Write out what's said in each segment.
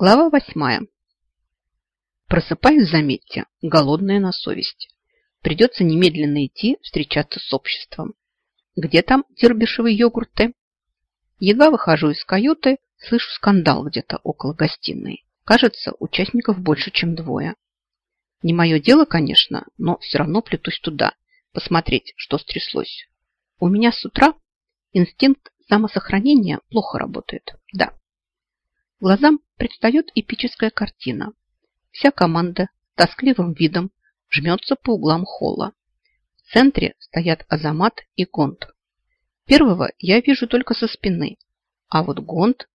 Глава восьмая. Просыпаюсь, заметьте, голодная на совесть. Придется немедленно идти встречаться с обществом. Где там дербишевые йогурты? Едва выхожу из каюты, слышу скандал где-то около гостиной. Кажется, участников больше, чем двое. Не мое дело, конечно, но все равно плетусь туда, посмотреть, что стряслось. У меня с утра инстинкт самосохранения плохо работает. Да, Глазам предстает эпическая картина. Вся команда тоскливым видом жмется по углам холла. В центре стоят Азамат и Гонт. Первого я вижу только со спины, а вот Гонт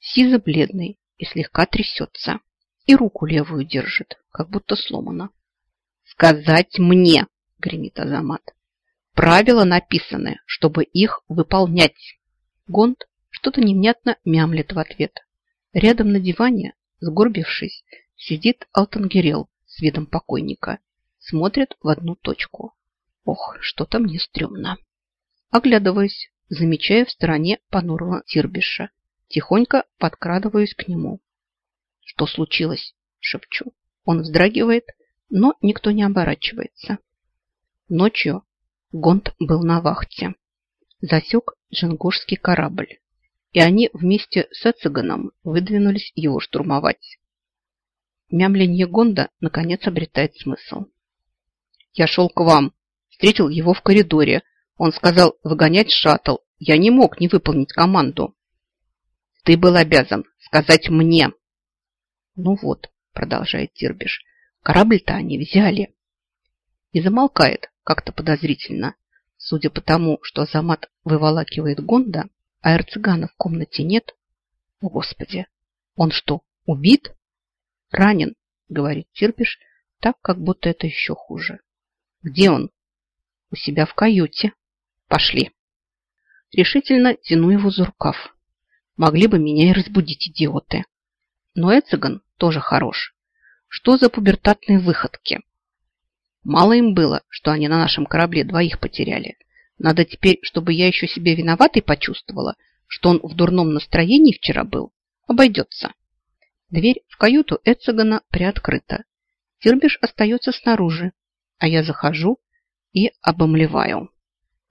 сизо-бледный и слегка трясется. И руку левую держит, как будто сломана. «Сказать мне!» – гремит Азамат. «Правила написаны, чтобы их выполнять!» Гонт что-то невнятно мямлет в ответ. Рядом на диване, сгорбившись, сидит Алтангерел с видом покойника. Смотрит в одну точку. Ох, что-то мне стрёмно. Оглядываюсь, замечая в стороне понурого Тирбиша. Тихонько подкрадываюсь к нему. Что случилось? Шепчу. Он вздрагивает, но никто не оборачивается. Ночью Гонт был на вахте. Засек джингушский корабль и они вместе с Эциганом выдвинулись его штурмовать. Мямленье Гонда наконец обретает смысл. «Я шел к вам, встретил его в коридоре. Он сказал выгонять шаттл. Я не мог не выполнить команду». «Ты был обязан сказать мне». «Ну вот», — продолжает Тирбиш, — «корабль-то они взяли». И замолкает как-то подозрительно. Судя по тому, что Азамат выволакивает Гонда, а Эрцигана в комнате нет? О, Господи! Он что, убит? Ранен, говорит Тирпиш, так, как будто это еще хуже. Где он? У себя в каюте. Пошли. Решительно тяну его за рукав. Могли бы меня и разбудить, идиоты. Но Эциган тоже хорош. Что за пубертатные выходки? Мало им было, что они на нашем корабле двоих потеряли. Надо теперь, чтобы я еще себя виноватой почувствовала, что он в дурном настроении вчера был. Обойдется. Дверь в каюту Эцегана приоткрыта. Тирбиш остается снаружи, а я захожу и обомлеваю.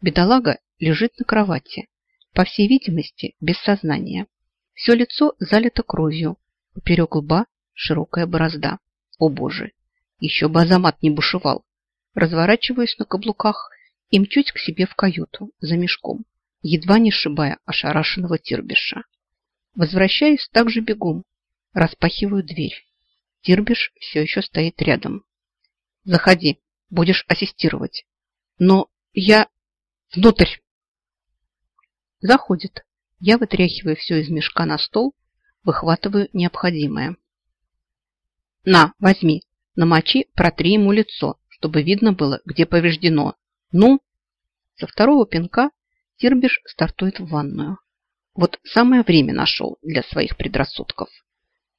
Бедолага лежит на кровати, по всей видимости, без сознания. Все лицо залито кровью, поперек лба широкая борозда. О боже, еще бы Азамат не бушевал. Разворачиваюсь на каблуках и мчусь к себе в каюту за мешком, едва не сшибая ошарашенного Тирбиша. Возвращаюсь также бегом, распахиваю дверь. Тирбиш все еще стоит рядом. «Заходи, будешь ассистировать». «Но я... внутрь!» Заходит. Я вытряхиваю все из мешка на стол, выхватываю необходимое. «На, возьми, намочи, протри ему лицо, чтобы видно было, где повреждено, ну, со второго пинка Тирбиш стартует в ванную. Вот самое время нашел для своих предрассудков.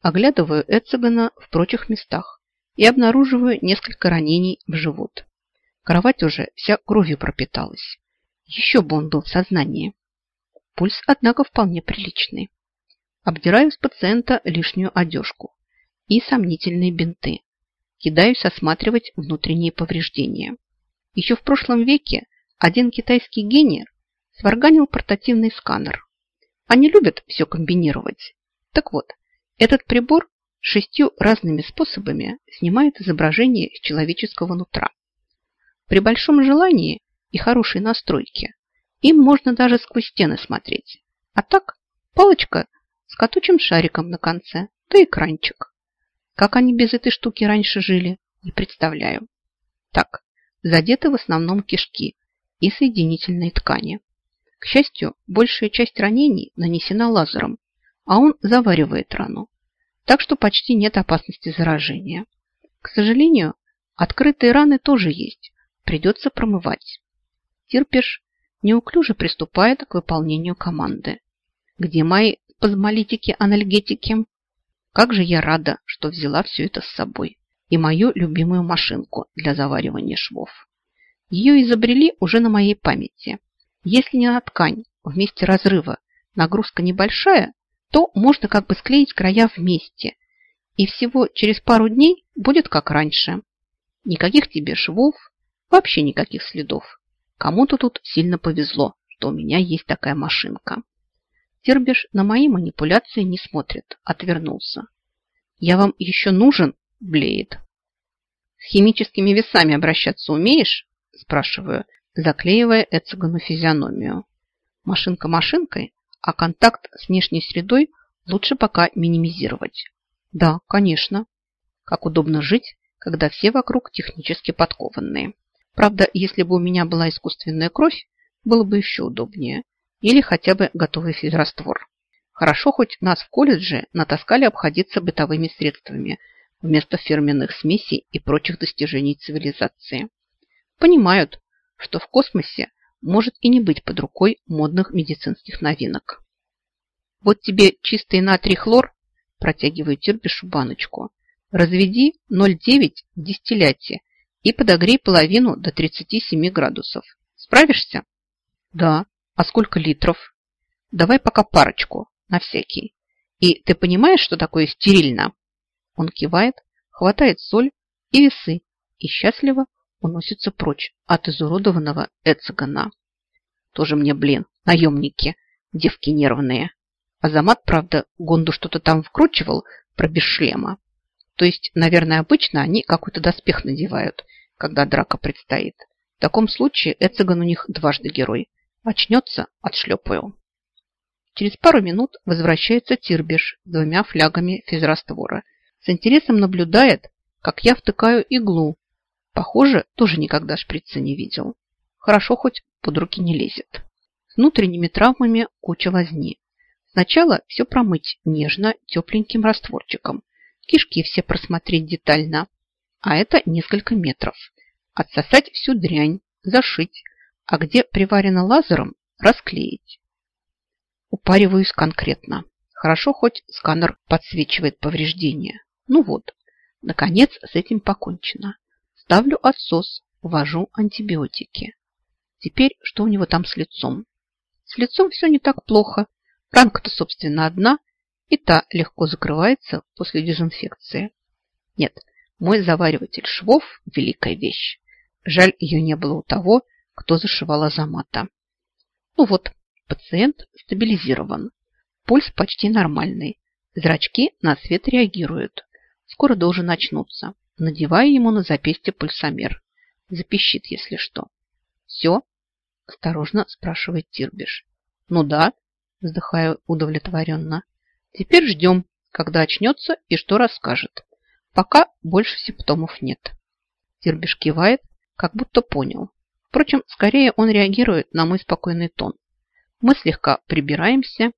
Оглядываю Эцегана в прочих местах и обнаруживаю несколько ранений в живот. Кровать уже вся кровью пропиталась. Еще бы он был в сознании. Пульс, однако, вполне приличный. Обдираю с пациента лишнюю одежку и сомнительные бинты. Кидаюсь осматривать внутренние повреждения. Еще в прошлом веке один китайский гений сварганил портативный сканер. Они любят все комбинировать. Так вот, этот прибор шестью разными способами снимает изображение с человеческого нутра. При большом желании и хорошей настройке им можно даже сквозь стены смотреть. А так, палочка с катучим шариком на конце, да экранчик. Как они без этой штуки раньше жили, не представляю. Так, задеты в основном кишки и соединительные ткани. К счастью, большая часть ранений нанесена лазером, а он заваривает рану, так что почти нет опасности заражения. К сожалению, открытые раны тоже есть, придется промывать. Терпиш неуклюже приступает к выполнению команды. Где мои спазмолитики-анальгетики? Как же я рада, что взяла все это с собой и мою любимую машинку для заваривания швов. Ее изобрели уже на моей памяти. Если не на ткань, в месте разрыва нагрузка небольшая, то можно как бы склеить края вместе. И всего через пару дней будет как раньше. Никаких тебе швов, вообще никаких следов. Кому-то тут сильно повезло, что у меня есть такая машинка. Тербиш на мои манипуляции не смотрит, отвернулся. «Я вам еще нужен?» – блеет. «С химическими весами обращаться умеешь?» – спрашиваю, заклеивая Эцегану физиономию. Машинка машинкой, а контакт с внешней средой лучше пока минимизировать. Да, конечно. Как удобно жить, когда все вокруг технически подкованные. Правда, если бы у меня была искусственная кровь, было бы еще удобнее. Или хотя бы готовый физраствор. Хорошо, хоть нас в колледже натаскали обходиться бытовыми средствами вместо фирменных смесей и прочих достижений цивилизации. Понимают, что в космосе может и не быть под рукой модных медицинских новинок. Вот тебе чистый натрий хлор, протягиваю Тирбишу баночку. Разведи 0,9 в дистилляте и подогрей половину до 37 градусов. Справишься? Да. А сколько литров? Давай пока парочку, на всякий. И ты понимаешь, что такое стерильно? Он кивает, хватает соль и весы и счастливо уносится прочь от изуродованного Эцегана. Тоже мне, блин, наемники, девки нервные. Азамат, правда, Гонду что-то там вкручивал про без. То есть, наверное, обычно они какой-то доспех надевают, когда драка предстоит. В таком случае Эцеган у них дважды герой. Очнется – отшлепаю. Через пару минут возвращается Тирбиш с двумя флягами физраствора. С интересом наблюдает, как я втыкаю иглу Похоже, тоже никогда шприца не видел. Хорошо, хоть под руки не лезет. С внутренними травмами куча возни. Сначала все промыть нежно, тепленьким растворчиком. Кишки все просмотреть детально. А это несколько метров. Отсосать всю дрянь, зашить. А где приварено лазером, расклеить. Упариваюсь конкретно. Хорошо, хоть сканер подсвечивает повреждения. Ну вот, наконец с этим покончено. Ставлю отсос, ввожу антибиотики. Теперь что у него там с лицом? С лицом все не так плохо. Ранка-то, собственно, одна, и та легко закрывается после дезинфекции. Нет, мой завариватель швов – великая вещь. Жаль, ее не было у того, кто зашивал Азамата. Ну вот, пациент стабилизирован. Пульс почти нормальный. Зрачки на свет реагируют. Скоро должен очнуться надевая ему на запястье пульсомер. Запищит, если что. «Все?» – осторожно спрашивает Тирбиш. «Ну да», – вздыхаю удовлетворенно. «Теперь ждем, когда очнется и что расскажет. Пока больше симптомов нет». Тирбиш кивает, как будто понял. Впрочем, скорее он реагирует на мой спокойный тон. Мы слегка прибираемся.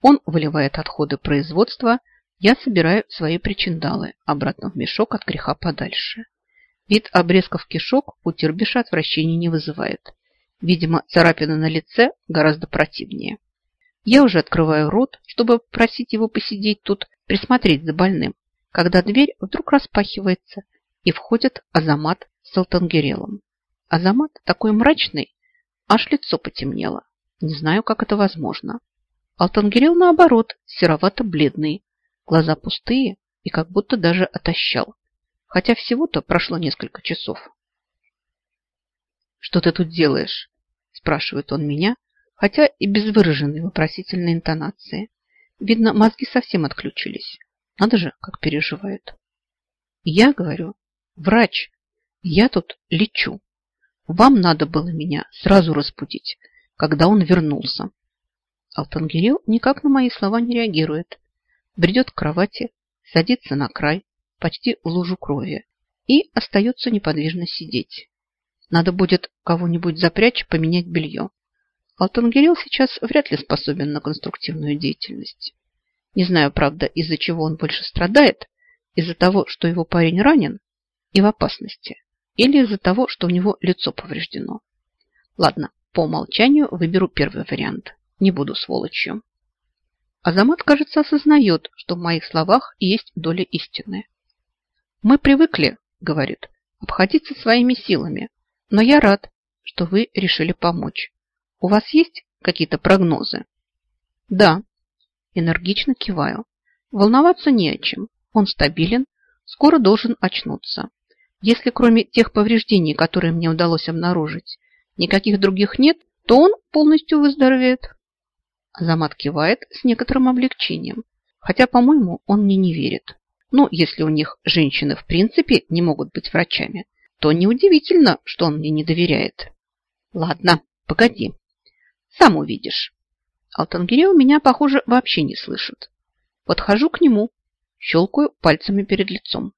Он выливает отходы производства – я собираю свои причиндалы обратно в мешок от греха подальше. Вид обрезков кишок у Тирбиша отвращения не вызывает. Видимо, царапина на лице гораздо противнее. Я уже открываю рот, чтобы просить его посидеть тут, присмотреть за больным, когда дверь вдруг распахивается и входит Азамат с Алтангерелом. Азамат такой мрачный, аж лицо потемнело. Не знаю, как это возможно. Алтангерел, наоборот, серовато-бледный, Глаза пустые и как будто даже отощал. Хотя всего-то прошло несколько часов. «Что ты тут делаешь?» спрашивает он меня, хотя и без выраженной вопросительной интонации. Видно, мозги совсем отключились. Надо же, как переживают. Я говорю, врач, я тут лечу. Вам надо было меня сразу разбудить, когда он вернулся. Алтангирил никак на мои слова не реагирует бредет к кровати, садится на край, почти в лужу крови, и остается неподвижно сидеть. Надо будет кого-нибудь запрячь, поменять белье. Алтангирел сейчас вряд ли способен на конструктивную деятельность. Не знаю, правда, из-за чего он больше страдает, из-за того, что его парень ранен и в опасности, или из-за того, что у него лицо повреждено. Ладно, по умолчанию выберу первый вариант. Не буду сволочью. Азамат, кажется, осознает, что в моих словах есть доля истины. «Мы привыкли, — говорит, — обходиться своими силами, но я рад, что вы решили помочь. У вас есть какие-то прогнозы?» «Да». Энергично киваю. Волноваться не о чем. Он стабилен, скоро должен очнуться. Если кроме тех повреждений, которые мне удалось обнаружить, никаких других нет, то он полностью выздоровеет. Азамат кивает с некоторым облегчением. Хотя, по-моему, он мне не верит. Ну, если у них женщины в принципе не могут быть врачами, то неудивительно, что он мне не доверяет. Ладно, погоди. Сам увидишь. Алтангире у меня, похоже, вообще не слышит. Подхожу к нему, щелкаю пальцами перед лицом.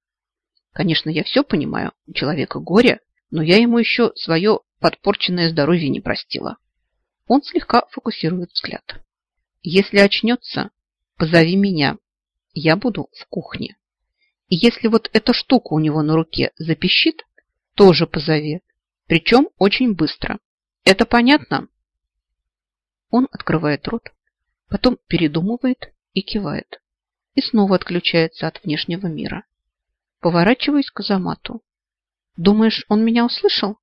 Конечно, я все понимаю, у человека горе, но я ему еще свое подпорченное здоровье не простила. Он слегка фокусирует взгляд. Если очнется, позови меня. Я буду в кухне. И если вот эта штука у него на руке запищит, тоже позови. Причем очень быстро. Это понятно? Он открывает рот, потом передумывает и кивает. И снова отключается от внешнего мира. Поворачиваюсь к Азамату. Думаешь, он меня услышал?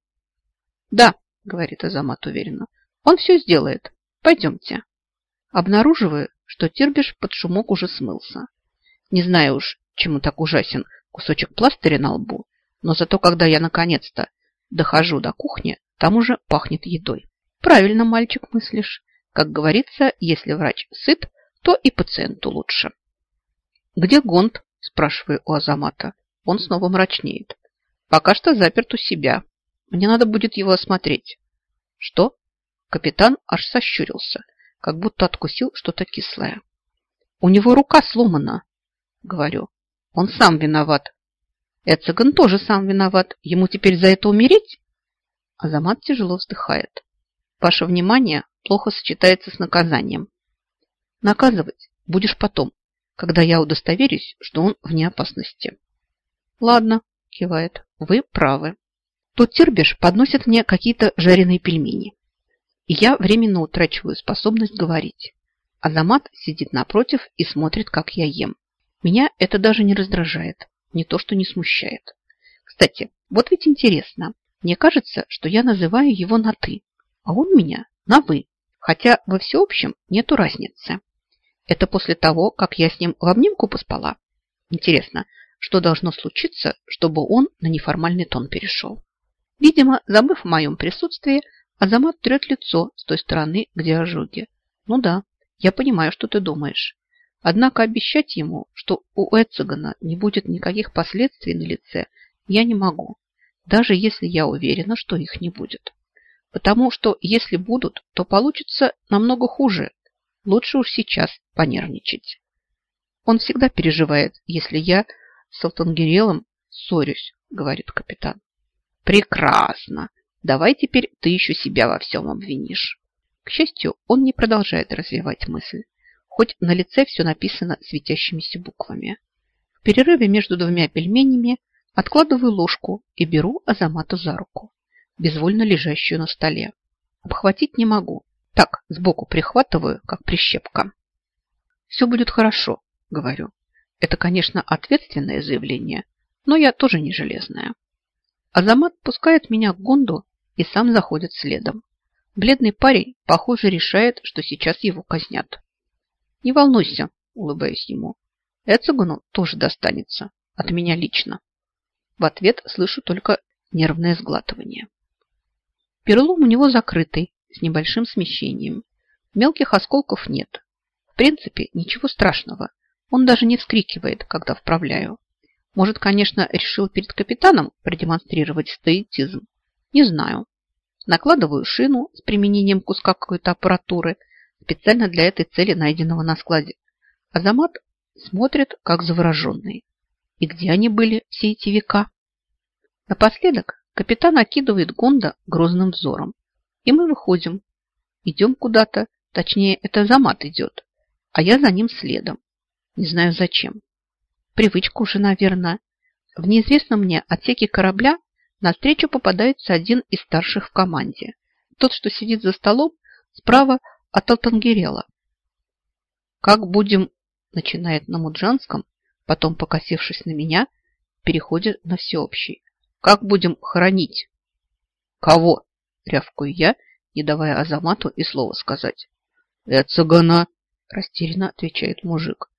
Да, говорит Азамат уверенно. Он все сделает. Пойдемте. Обнаруживаю, что Тирбиш под шумок уже смылся. Не знаю уж, чему так ужасен кусочек пластыря на лбу, но зато когда я наконец-то дохожу до кухни, там уже пахнет едой. Правильно, мальчик, мыслишь. Как говорится, если врач сыт, то и пациенту лучше. Где Гонт? Спрашиваю у Азамата. Он снова мрачнеет. Пока что заперт у себя. Мне надо будет его осмотреть. Что? Капитан аж сощурился, как будто откусил что-то кислое. У него рука сломана, говорю. Он сам виноват. Эцеган тоже сам виноват. Ему теперь за это умереть? Азамат тяжело вздыхает. Ваше внимание плохо сочетается с наказанием. Наказывать будешь потом, когда я удостоверюсь, что он вне опасности. Ладно, кивает, вы правы. Тут Тирбиш подносит мне какие-то жареные пельмени. И я временно утрачиваю способность говорить. Азамат сидит напротив и смотрит, как я ем. Меня это даже не раздражает, не то что не смущает. Кстати, вот ведь интересно. Мне кажется, что я называю его на «ты», а он меня на «вы», хотя во всеобщем нету разницы. Это после того, как я с ним в обнимку поспала. Интересно, что должно случиться, чтобы он на неформальный тон перешел? Видимо, забыв о моем присутствии, Азамат трет лицо с той стороны, где ожоги. Ну да, я понимаю, что ты думаешь. Однако обещать ему, что у Эцегана не будет никаких последствий на лице, я не могу даже если я уверена, что их не будет. Потому что если будут, то получится намного хуже. Лучше уж сейчас понервничать. Он всегда переживает, если я с Алтангерелом ссорюсь, говорит капитан. Прекрасно. Давай теперь ты еще себя во всем обвинишь. К счастью, он не продолжает развивать мысль, хоть на лице все написано светящимися буквами. В перерыве между двумя пельменями Откладываю ложку и беру Азамата за руку, безвольно лежащую на столе. Обхватить не могу. Так, сбоку прихватываю, как прищепка. Все будет хорошо, говорю. Это, конечно, ответственное заявление, но я тоже не железная. Азамат пускает меня к Гонду и сам заходит следом. Бледный парень, похоже, решает, что сейчас его казнят. Не волнуйся, улыбаюсь ему. Эцегану тоже достанется. От меня лично. В ответ слышу только нервное сглатывание. Перелом у него закрытый, с небольшим смещением. Мелких осколков нет. В принципе, ничего страшного. Он даже не вскрикивает, когда вправляю. Может, конечно, решил перед капитаном продемонстрировать стоицизм. Не знаю. Накладываю шину с применением куска какой-то аппаратуры, специально для этой цели найденного на складе. Азамат смотрит, как завороженный. И где они были все эти века? Напоследок капитан окидывает Гонда грозным взором. И мы выходим. Идем куда-то. Точнее, это Замат идет. А я за ним следом. Не знаю зачем. Привычка уже, наверное. В неизвестном мне отсеке корабля навстречу попадается один из старших в команде. Тот, что сидит за столом справа от Алтангерела. «Как будем...» – начинает на муджанском, Потом, покосившись на меня, переходит на всеобщий. Как будем хоронить? Кого? Рявкую я, не давая Азамату и слова сказать. Это цыгана, растерянно отвечает мужик.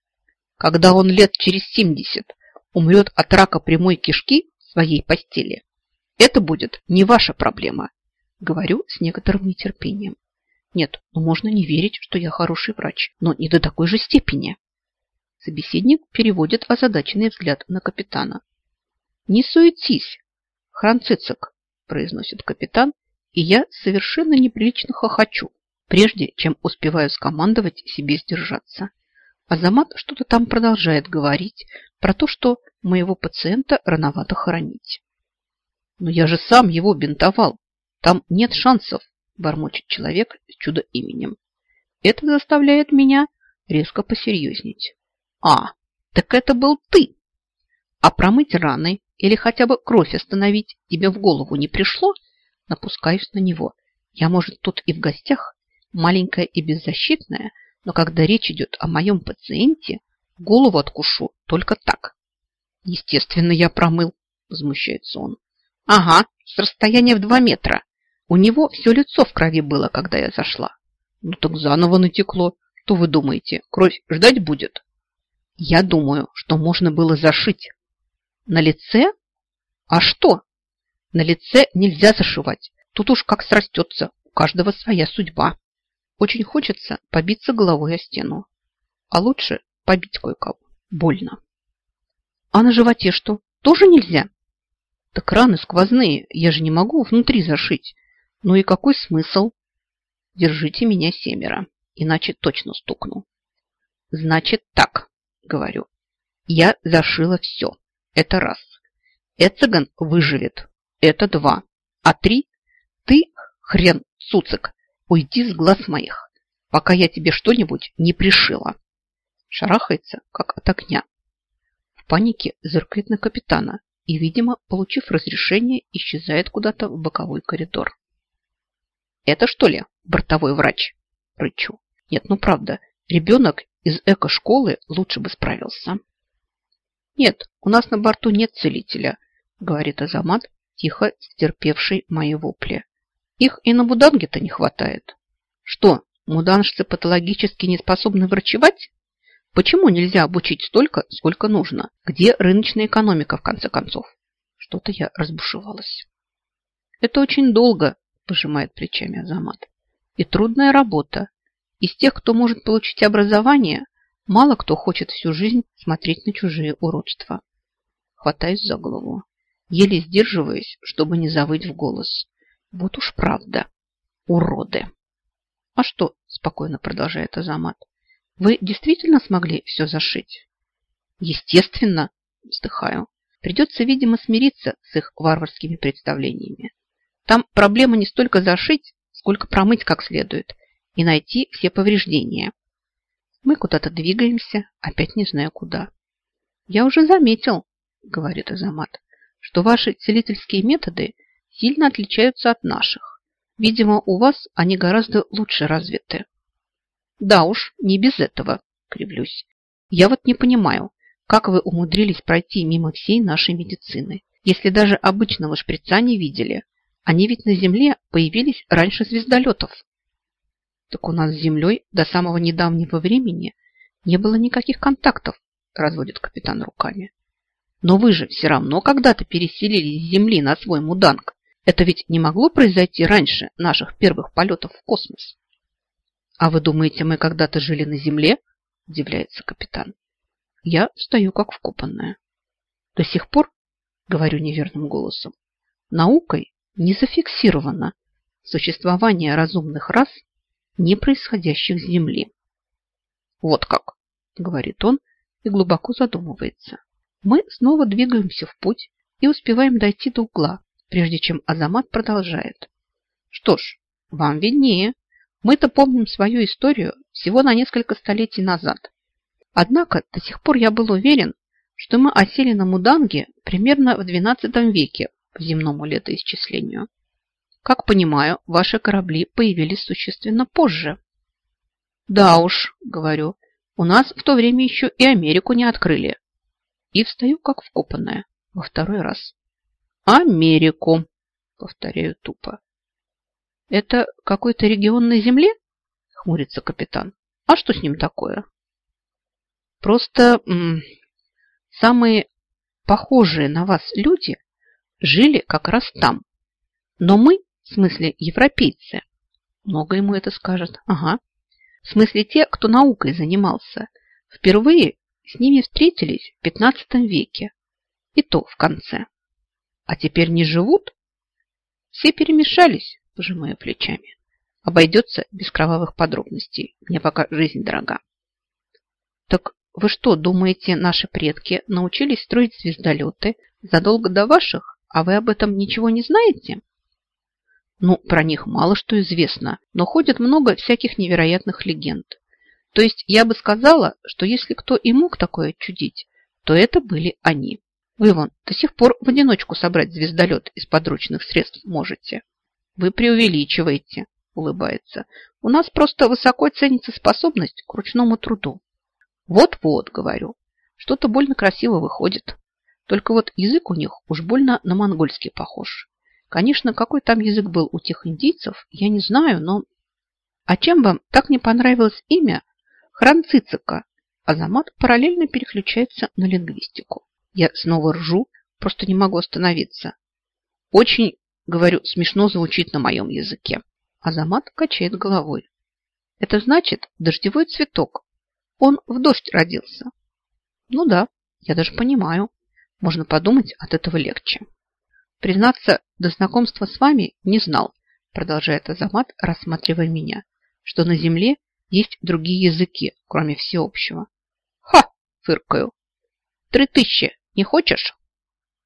Когда он лет через семьдесят умрет от рака прямой кишки в своей постели, это будет не ваша проблема. Говорю с некоторым нетерпением. Нет, ну можно не верить, что я хороший врач, но не до такой же степени. Собеседник переводит озадаченный взгляд на капитана. «Не суетись, Хранцицик», – произносит капитан, и я совершенно неприлично хохочу, прежде чем успеваю скомандовать себе сдержаться. Азамат что-то там продолжает говорить про то, что моего пациента рановато хоронить. «Но я же сам его бинтовал. Там нет шансов», – бормочет человек с чудо-именем. Это заставляет меня резко посерьезнеть. «А, так это был ты!» «А промыть раны или хотя бы кровь остановить тебе в голову не пришло?» Напускаюсь на него. «Я, может, тут и в гостях, маленькая и беззащитная, но когда речь идет о моем пациенте, голову откушу только так». «Естественно, я промыл», – возмущается он. «Ага, с расстояния в два метра. У него все лицо в крови было, когда я зашла». «Ну так заново натекло. Что вы думаете, кровь ждать будет?» Я думаю, что можно было зашить. На лице? А что? На лице нельзя зашивать. Тут уж как срастется. У каждого своя судьба. Очень хочется побиться головой о стену. А лучше побить кое-кого. Больно. А на животе что? Тоже нельзя? Так раны сквозные. Я же не могу внутри зашить. Ну и какой смысл? Держите меня семеро, иначе точно стукну. Значит так говорю. Я зашила все. Это раз. Эцеган выживет. Это два. А три? Ты, хрен, цуцик, уйди с глаз моих, пока я тебе что-нибудь не пришила. Шарахается, как от огня. В панике зыркает на капитана и, видимо, получив разрешение, исчезает куда-то в боковой коридор. «Это что ли бортовой врач?» – рычу. «Нет, ну правда, ребенок из эко-школы лучше бы справился. Нет, у нас на борту нет целителя, говорит Азамат, тихо стерпевший мои вопли. Их и на муданге-то не хватает. Что, муданжцы патологически не способны врачевать? Почему нельзя обучить столько, сколько нужно? Где рыночная экономика, в конце концов? Что-то я разбушевалась. Это очень долго, пожимает плечами Азамат. И трудная работа. Из тех, кто может получить образование, мало кто хочет всю жизнь смотреть на чужие уродства. Хватаюсь за голову, еле сдерживаясь, чтобы не завыть в голос. Вот уж правда. Уроды. А что, спокойно продолжает Азамат, вы действительно смогли все зашить? Естественно, вздыхаю. Придется, видимо, смириться с их варварскими представлениями. Там проблема не столько зашить, сколько промыть как следует и найти все повреждения. Мы куда-то двигаемся, опять не знаю куда. Я уже заметил, говорит Азамат, что ваши целительские методы сильно отличаются от наших. Видимо, у вас они гораздо лучше развиты. Да уж, не без этого, кривлюсь. Я вот не понимаю, как вы умудрились пройти мимо всей нашей медицины, если даже обычного шприца не видели. Они ведь на Земле появились раньше звездолетов. Так у нас с Землей до самого недавнего времени не было никаких контактов, разводит капитан руками. Но вы же все равно когда-то переселились с Земли на свой муданг. Это ведь не могло произойти раньше наших первых полетов в космос. А вы думаете, мы когда-то жили на Земле? Удивляется капитан. Я встаю как вкопанная. До сих пор, говорю неверным голосом, наукой не зафиксировано существование разумных рас не происходящих с Земли. Вот как, говорит он и глубоко задумывается. Мы снова двигаемся в путь и успеваем дойти до угла, прежде чем Азамат продолжает. Что ж, вам виднее. Мы-то помним свою историю всего на несколько столетий назад. Однако до сих пор я был уверен, что мы осели на Муданге примерно в XII веке по земному летоисчислению. Как понимаю, ваши корабли появились существенно позже. Да уж, говорю, у нас в то время еще и Америку не открыли. И встаю как вкопанная во второй раз. Америку, повторяю тупо. Это какой-то регион на Земле? Хмурится капитан. А что с ним такое? Просто самые похожие на вас люди жили как раз там. Но мы, в смысле европейцы, много ему это скажет, ага. В смысле те, кто наукой занимался, впервые с ними встретились в 15 веке. И то в конце. А теперь не живут? Все перемешались, пожимая плечами. Обойдется без кровавых подробностей. Мне пока жизнь дорога. Так вы что, думаете, наши предки научились строить звездолеты задолго до ваших, а вы об этом ничего не знаете? Ну, про них мало что известно, но ходит много всяких невероятных легенд. То есть я бы сказала, что если кто и мог такое чудить, то это были они. Вы вон до сих пор в одиночку собрать звездолет из подручных средств можете. Вы преувеличиваете, улыбается. У нас просто высоко ценится способность к ручному труду. Вот-вот, говорю, что-то больно красиво выходит. Только вот язык у них уж больно на монгольский похож. Конечно, какой там язык был у тех индийцев, я не знаю, но... А чем вам так не понравилось имя Хранцицика? Азамат параллельно переключается на лингвистику. Я снова ржу, просто не могу остановиться. Очень, говорю, смешно звучит на моем языке. Азамат качает головой. Это значит дождевой цветок. Он в дождь родился. Ну да, я даже понимаю. Можно подумать, от этого легче. Признаться, до знакомства с вами не знал, продолжает Азамат, рассматривая меня, что на земле есть другие языки, кроме всеобщего. Ха! Фыркаю. Три тысячи. Не хочешь?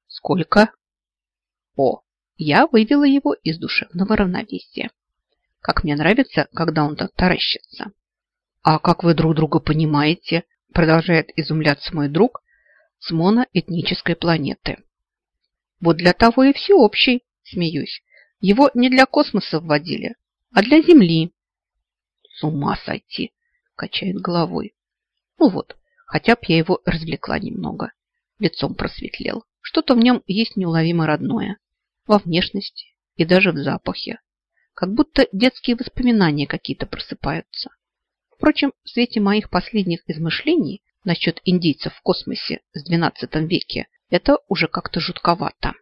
Сколько? О, я вывела его из душевного равновесия. Как мне нравится, когда он так таращится. А как вы друг друга понимаете? Продолжает изумляться мой друг с моноэтнической планеты. Вот для того и всеобщий, смеюсь. Его не для космоса вводили, а для Земли. С ума сойти, качает головой. Ну вот, хотя бы я его развлекла немного. Лицом просветлел. Что-то в нем есть неуловимо родное. Во внешности и даже в запахе. Как будто детские воспоминания какие-то просыпаются. Впрочем, в свете моих последних измышлений насчет индийцев в космосе с XII веке это уже как-то жутковато.